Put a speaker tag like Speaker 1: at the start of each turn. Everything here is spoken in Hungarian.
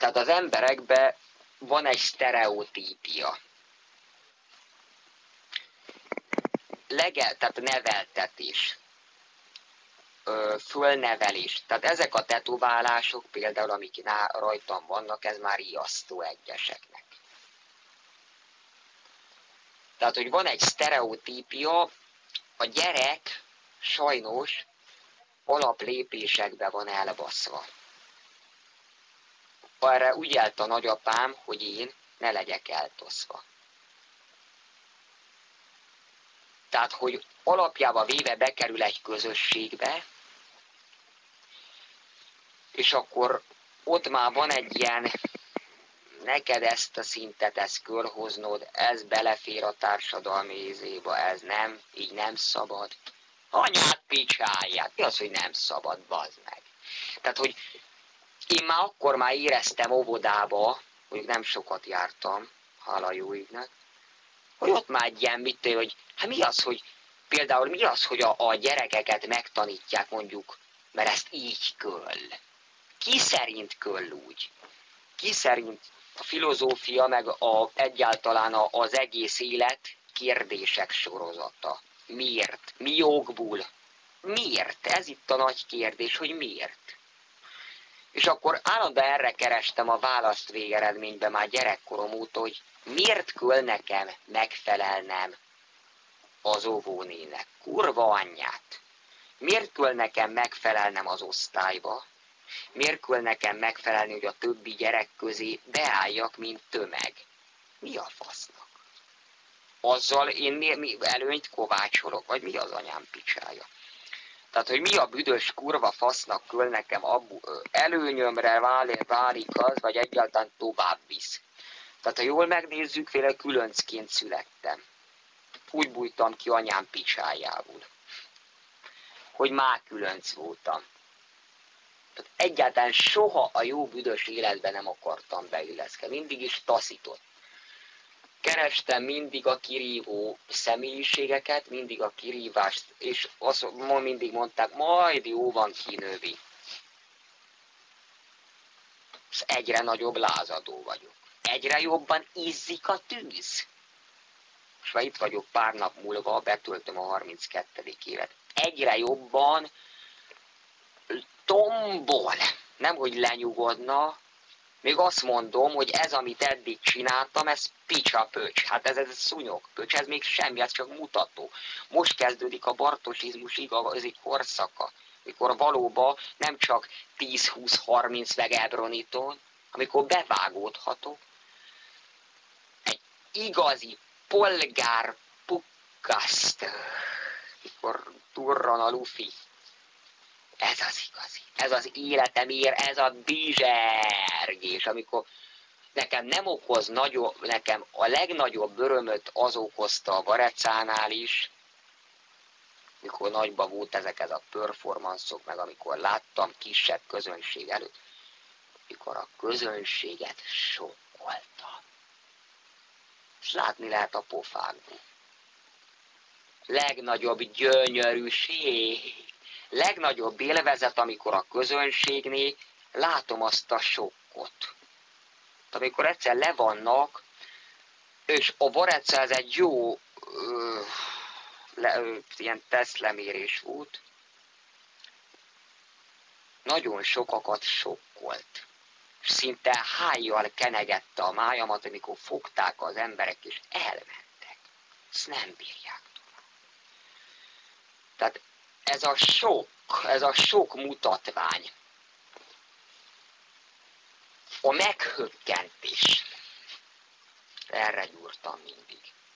Speaker 1: Tehát az emberekben van egy sztereotípia. Legel, tehát neveltetés, fölnevelés. Tehát ezek a tetoválások, például amik rajtam vannak, ez már ijasztó egyeseknek. Tehát, hogy van egy sztereotípia, a gyerek sajnos alaplépésekbe van elbaszva. Erre úgy állt a nagyapám, hogy én ne legyek eltoszva. Tehát, hogy alapjába véve bekerül egy közösségbe, és akkor ott már van egy ilyen, neked ezt a szintet, ezt körhoznod, ez belefér a társadalmi ézébe, ez nem, így nem szabad. Anyát picsálják, mi az, hogy nem szabad, bazd meg. Tehát, hogy én már akkor már éreztem óvodába, hogy nem sokat jártam, hála jó égnek, hogy ott már egy ilyen, mit hogy hát mi az, hogy például mi az, hogy a, a gyerekeket megtanítják mondjuk, mert ezt így köll. Ki szerint köll úgy? Ki szerint a filozófia, meg a, egyáltalán az egész élet kérdések sorozata. Miért? Mi jogból? Miért? Ez itt a nagy kérdés, hogy miért? És akkor állandóan erre kerestem a választ végeredményben már gyerekkorom óta, hogy miért köl nekem megfelelnem az óvónének? Kurva anyját! Miért kell nekem megfelelnem az osztályba? Miért kell nekem megfelelni, hogy a többi gyerek közé beálljak, mint tömeg? Mi a fasznak? Azzal én mi, mi előnyt kovácsolok, vagy mi az anyám picsája? Tehát, hogy mi a büdös kurva fasznak köl nekem abbu, előnyömre válik, válik az, vagy egyáltalán tovább visz. Tehát, ha jól megnézzük, féle különcként születtem. Úgy bújtam ki anyám picsájából. Hogy már különc voltam. Tehát egyáltalán soha a jó büdös életben nem akartam beilleszkedni. Mindig is taszított. Kerestem mindig a kirívó személyiségeket, mindig a kirívást, és azt mindig mondták, majd jó van kinővi. És egyre nagyobb lázadó vagyok. Egyre jobban izzik a tűz. És már itt vagyok pár nap múlva, betöltöm a 32. évet. Egyre jobban tombol. Nem, hogy lenyugodna, még azt mondom, hogy ez, amit eddig csináltam, ez picsa pöcs. Hát ez, ez szúnyog pöcs, ez még semmi, ez csak mutató. Most kezdődik a bartosizmus igazi korszaka, mikor valóban nem csak 10-20-30 meg amikor bevágódhatok, egy igazi polgár pukkaszt, mikor turran a lufi. Ez az igazi. Ez az életemért, ez a bizsergés, amikor nekem nem okoz nagyobb, nekem a legnagyobb örömöt az okozta a Varecánál is, mikor nagyba volt ezek ez a performanszok, meg amikor láttam kisebb közönség előtt, mikor a közönséget sokkoltam. És látni lehet a pofákból. Legnagyobb gyönyörűség legnagyobb élvezet, amikor a közönségnél látom azt a sokkot. Amikor egyszer levannak, és a Vareca ez egy jó ö, le, ö, ilyen tesztlemérés volt, nagyon sokakat sokkolt. Szinte hájjal kenegette a májamat, amikor fogták az emberek, és elmentek. Ezt nem bírják tovább. Tehát ez a sok, ez a sok mutatvány, a meghökkentés, erre gyúrtam mindig.